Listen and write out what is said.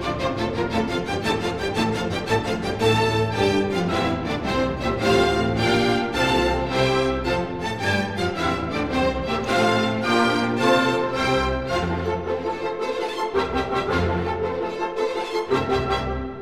Música